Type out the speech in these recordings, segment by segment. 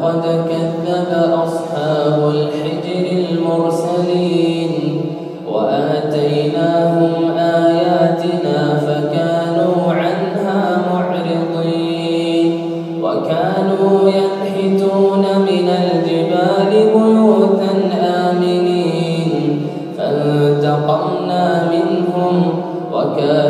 فقد كذب أصحاب الحجر المرسلين وآتيناهم آياتنا فكانوا عنها معرضين وكانوا ينحتون من الجبال بيوتا آمنين فانتقمنا منهم وكانوا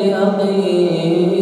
لأقيم